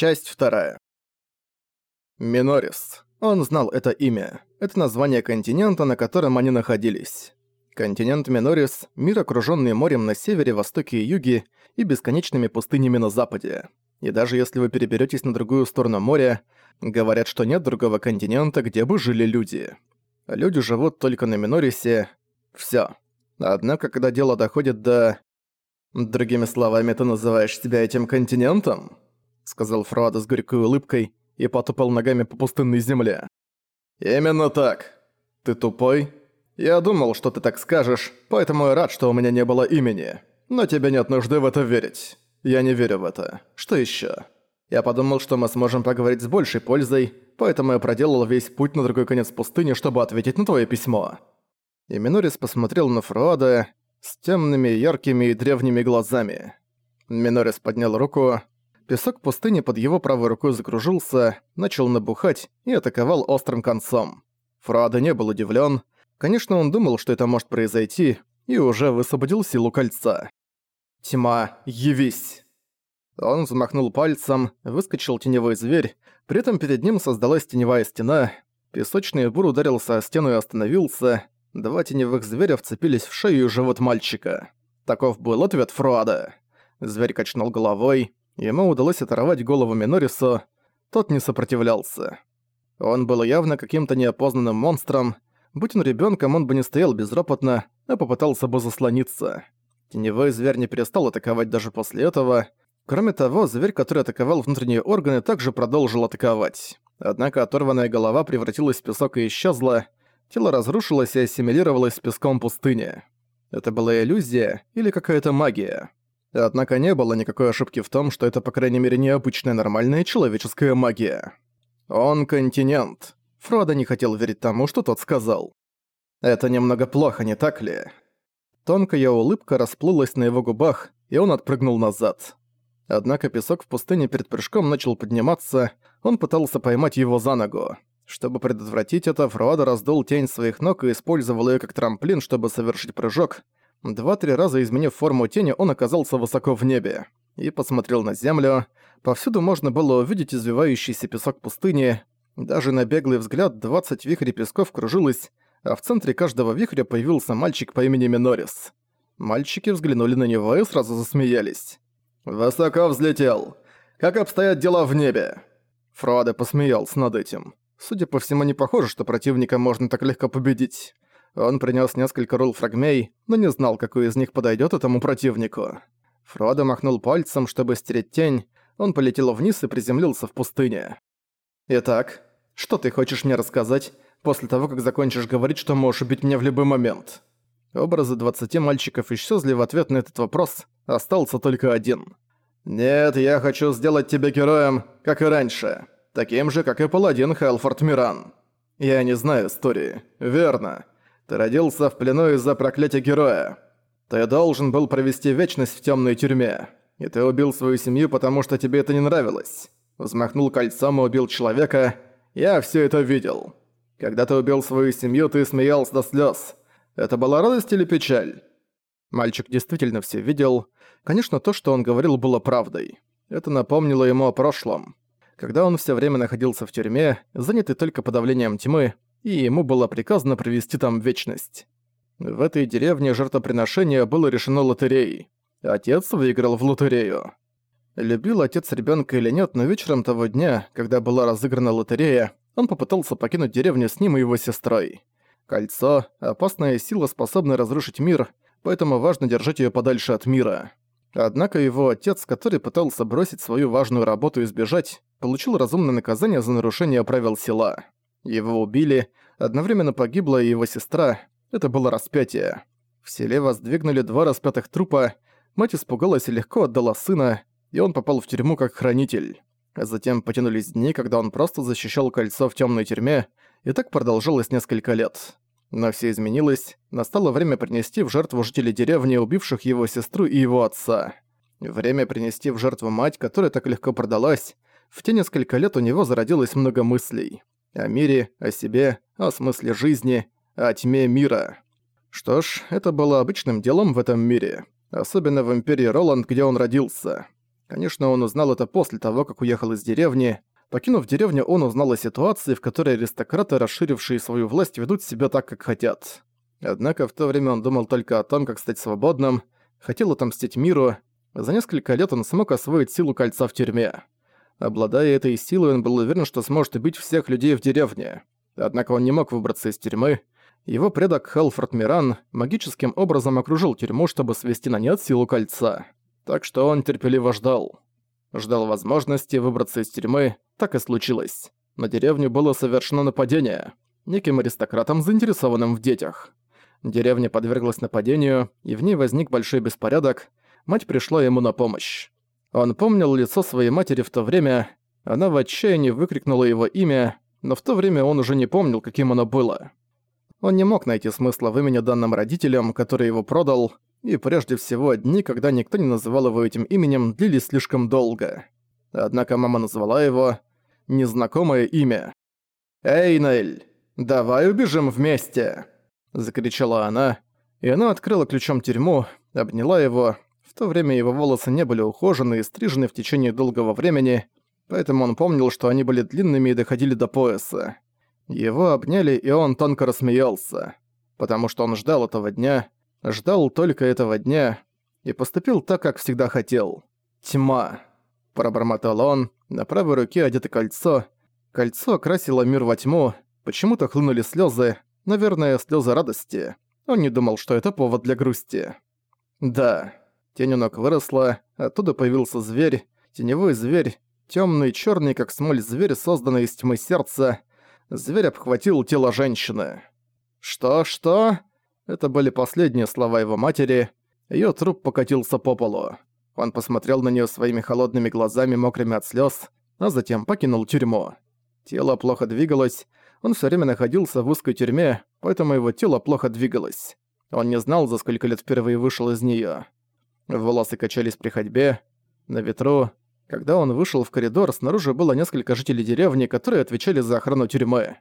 Часть вторая. Минорис. Он знал это имя. Это название континента, на котором они находились. Континент Минорис – мир, окружённый морем на севере, востоке и юге и бесконечными пустынями на западе. И даже если вы переберётесь на другую сторону моря, говорят, что нет другого континента, где бы жили люди. Люди живут только на Минорисе. Всё. Однако, когда дело доходит до... Другими словами, ты называешь себя этим континентом? Сказал Фруадо с горькой улыбкой и потупал ногами по пустынной земле. Именно так. Ты тупой? Я думал, что ты так скажешь, поэтому я рад, что у меня не было имени. Но тебе нет нужды в это верить. Я не верю в это. Что ещё? Я подумал, что мы сможем поговорить с большей пользой, поэтому я проделал весь путь на другой конец пустыни, чтобы ответить на твое письмо. И Минорис посмотрел на Фруада с темными, яркими и древними глазами. Минорис поднял руку. Песок пустыни под его правой рукой закружился, начал набухать и атаковал острым концом. Фруада не был удивлен. Конечно, он думал, что это может произойти, и уже высвободил силу кольца. «Тьма, явись!» Он взмахнул пальцем, выскочил теневой зверь, при этом перед ним создалась теневая стена, песочный бур ударился о стену и остановился, Два теневых зверя вцепились в шею и живот мальчика. Таков был ответ Фруада. Зверь качнул головой, ему удалось оторвать голову Минорису, тот не сопротивлялся. Он был явно каким-то неопознанным монстром, будь он ребенком, он бы не стоял безропотно, а попытался бы заслониться. Теневой зверь не перестал атаковать даже после этого. Кроме того, зверь, который атаковал внутренние органы, также продолжил атаковать. Однако оторванная голова превратилась в песок и исчезла, Тело разрушилось и ассимилировалось с песком пустыни. Это была иллюзия или какая-то магия. Однако не было никакой ошибки в том, что это, по крайней мере, необычная нормальная человеческая магия. Он континент. Фродо не хотел верить тому, что тот сказал. Это немного плохо, не так ли? Тонкая улыбка расплылась на его губах, и он отпрыгнул назад. Однако песок в пустыне перед прыжком начал подниматься, он пытался поймать его за ногу. Чтобы предотвратить это, Фруадо раздул тень своих ног и использовал её как трамплин, чтобы совершить прыжок. Два-три раза изменив форму тени, он оказался высоко в небе. И посмотрел на землю. Повсюду можно было увидеть извивающийся песок пустыни. Даже на беглый взгляд 20 вихрей песков кружилось, а в центре каждого вихря появился мальчик по имени Минорис. Мальчики взглянули на него и сразу засмеялись. «Высоко взлетел. Как обстоят дела в небе?» Фруадо посмеялся над этим. Судя по всему, не похоже, что противника можно так легко победить. Он принес несколько рул фрагмей, но не знал, какой из них подойдет этому противнику. Фродо махнул пальцем, чтобы стереть тень, он полетел вниз и приземлился в пустыне. «Итак, что ты хочешь мне рассказать, после того, как закончишь говорить, что можешь убить меня в любой момент?» Образы двадцати мальчиков исчезли в ответ на этот вопрос, остался только один. «Нет, я хочу сделать тебя героем, как и раньше таким же, как и паладин Хелфорд Миран. Я не знаю истории. Верно. Ты родился в плену из-за проклятия героя. Ты должен был провести вечность в темной тюрьме. И ты убил свою семью, потому что тебе это не нравилось. Взмахнул кольцом и убил человека. Я все это видел. Когда ты убил свою семью, ты смеялся до слез. Это была радость или печаль? Мальчик действительно все видел. Конечно, то, что он говорил, было правдой. Это напомнило ему о прошлом когда он все время находился в тюрьме, занятый только подавлением тьмы, и ему было приказано провести там вечность. В этой деревне жертвоприношение было решено лотереей. Отец выиграл в лотерею. Любил отец ребенка или нет, но вечером того дня, когда была разыграна лотерея, он попытался покинуть деревню с ним и его сестрой. Кольцо – опасная сила, способная разрушить мир, поэтому важно держать ее подальше от мира. Однако его отец, который пытался бросить свою важную работу и сбежать, получил разумное наказание за нарушение правил села. Его убили, одновременно погибла и его сестра, это было распятие. В селе воздвигнули два распятых трупа, мать испугалась и легко отдала сына, и он попал в тюрьму как хранитель. А затем потянулись дни, когда он просто защищал кольцо в темной тюрьме, и так продолжалось несколько лет. Но все изменилось, настало время принести в жертву жителей деревни, убивших его сестру и его отца. Время принести в жертву мать, которая так легко продалась, в те несколько лет у него зародилось много мыслей. О мире, о себе, о смысле жизни, о тьме мира. Что ж, это было обычным делом в этом мире. Особенно в Империи Роланд, где он родился. Конечно, он узнал это после того, как уехал из деревни. Покинув деревню, он узнал о ситуации, в которой аристократы, расширившие свою власть, ведут себя так, как хотят. Однако в то время он думал только о том, как стать свободным, хотел отомстить миру. За несколько лет он смог освоить силу кольца в тюрьме. Обладая этой силой, он был уверен, что сможет убить всех людей в деревне. Однако он не мог выбраться из тюрьмы. Его предок Хелфорд Миран магическим образом окружил тюрьму, чтобы свести на нет силу кольца. Так что он терпеливо ждал. Ждал возможности выбраться из тюрьмы, так и случилось. На деревню было совершено нападение. Неким аристократом, заинтересованным в детях. Деревня подверглась нападению, и в ней возник большой беспорядок. Мать пришла ему на помощь. Он помнил лицо своей матери в то время. Она в отчаянии выкрикнула его имя, но в то время он уже не помнил, каким оно было. Он не мог найти смысла в имени данным родителям, который его продал, и прежде всего дни, когда никто не называл его этим именем, длились слишком долго. Однако мама назвала его незнакомое имя. «Эйнель, давай убежим вместе!» – закричала она, и она открыла ключом тюрьму, обняла его. То время его волосы не были ухожены и стрижены в течение долгого времени, поэтому он помнил, что они были длинными и доходили до пояса. Его обняли, и он тонко рассмеялся, потому что он ждал этого дня, ждал только этого дня и поступил так, как всегда хотел. «Тьма», — пробормотал он, на правой руке одето кольцо. Кольцо окрасило мир во тьму, почему-то хлынули слезы, наверное, слезы радости. Он не думал, что это повод для грусти. Да, тень у ног выросла, оттуда появился зверь, теневой зверь, темный, черный, как смоль зверь, созданный из тьмы сердца. Зверь обхватил тело женщины. «Что, что?» Это были последние слова его матери. Её труп покатился по полу. Он посмотрел на неё своими холодными глазами, мокрыми от слёз, а затем покинул тюрьму. Тело плохо двигалось, он всё время находился в узкой тюрьме, поэтому его тело плохо двигалось. Он не знал, за сколько лет впервые вышел из неё. Волосы качались при ходьбе, на ветру, когда он вышел в коридор, снаружи было несколько жителей деревни, которые отвечали за охрану тюрьмы.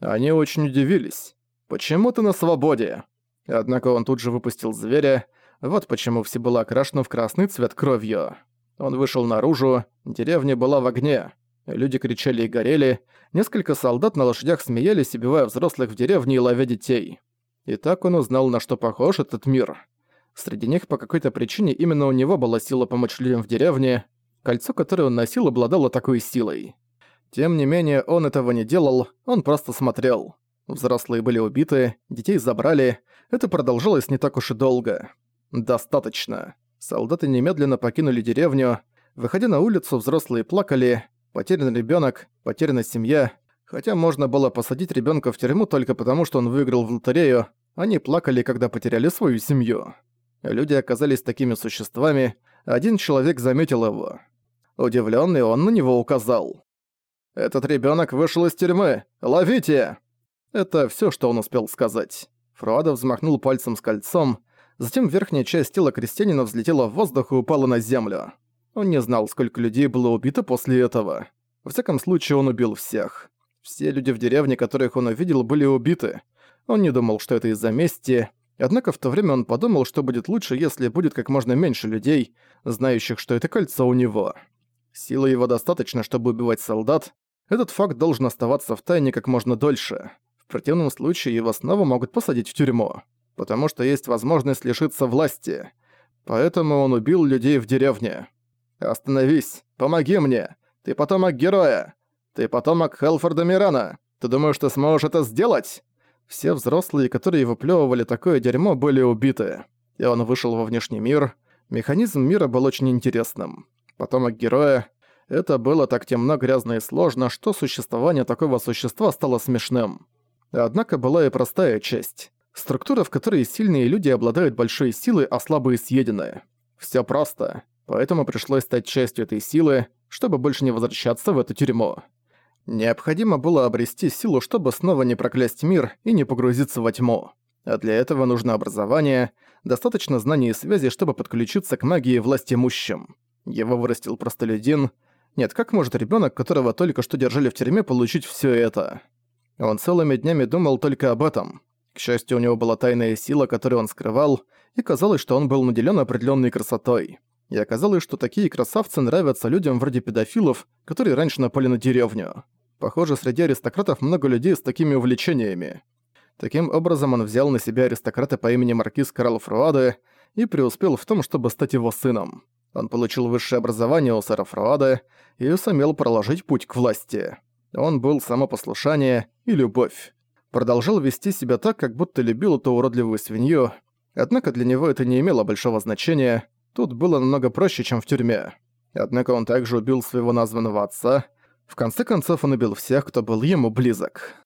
Они очень удивились. «Почему ты на свободе?» Однако он тут же выпустил зверя, вот почему все было окрашено в красный цвет кровью. Он вышел наружу, деревня была в огне. Люди кричали и горели, несколько солдат на лошадях смеялись, убивая взрослых в деревне и ловя детей. И так он узнал, на что похож этот мир. Среди них по какой-то причине именно у него была сила помочь людям в деревне, Кольцо, которое он носил, обладало такой силой. Тем не менее, он этого не делал, он просто смотрел. Взрослые были убиты, детей забрали, это продолжалось не так уж и долго. Достаточно. Солдаты немедленно покинули деревню. Выходя на улицу, взрослые плакали. Потерян ребенок, потеряна семья. Хотя можно было посадить ребенка в тюрьму только потому, что он выиграл в лотерею, они плакали, когда потеряли свою семью. Люди оказались такими существами, один человек заметил его. Удивленный он на него указал. «Этот ребенок вышел из тюрьмы! Ловите!» Это все, что он успел сказать. Фруада взмахнул пальцем с кольцом, затем верхняя часть тела крестьянина взлетела в воздух и упала на землю. Он не знал, сколько людей было убито после этого. Во всяком случае, он убил всех. Все люди в деревне, которых он увидел, были убиты. Он не думал, что это из-за мести, однако в то время он подумал, что будет лучше, если будет как можно меньше людей, знающих, что это кольцо у него. Силы его достаточно, чтобы убивать солдат. Этот факт должен оставаться в тайне как можно дольше. В противном случае его снова могут посадить в тюрьму. Потому что есть возможность лишиться власти. Поэтому он убил людей в деревне. «Остановись! Помоги мне! Ты потомок героя! Ты потомок Хелфорда Мирана! Ты думаешь, ты сможешь это сделать?» Все взрослые, которые выплёвывали такое дерьмо, были убиты. И он вышел во внешний мир. Механизм мира был очень интересным потомок героя. Это было так темно, грязно и сложно, что существование такого существа стало смешным. Однако была и простая часть. Структура, в которой сильные люди обладают большой силой, а слабые съедены. Всё просто. Поэтому пришлось стать частью этой силы, чтобы больше не возвращаться в эту тюрьму. Необходимо было обрести силу, чтобы снова не проклясть мир и не погрузиться во тьму. А для этого нужно образование, достаточно знаний и связи, чтобы подключиться к магии власти имущим. Его вырастил простолюдин. Нет, как может ребенок, которого только что держали в тюрьме, получить все это? Он целыми днями думал только об этом. К счастью, у него была тайная сила, которую он скрывал, и казалось, что он был наделен определенной красотой. И оказалось, что такие красавцы нравятся людям вроде педофилов, которые раньше напали на деревню. Похоже, среди аристократов много людей с такими увлечениями. Таким образом, он взял на себя аристократа по имени Маркиз Карл Фруаде и преуспел в том, чтобы стать его сыном. Он получил высшее образование у сэра Фруаде и сумел проложить путь к власти. Он был самопослушание и любовь. Продолжал вести себя так, как будто любил эту уродливую свинью, однако для него это не имело большого значения, тут было намного проще, чем в тюрьме. Однако он также убил своего названного отца. В конце концов, он убил всех, кто был ему близок.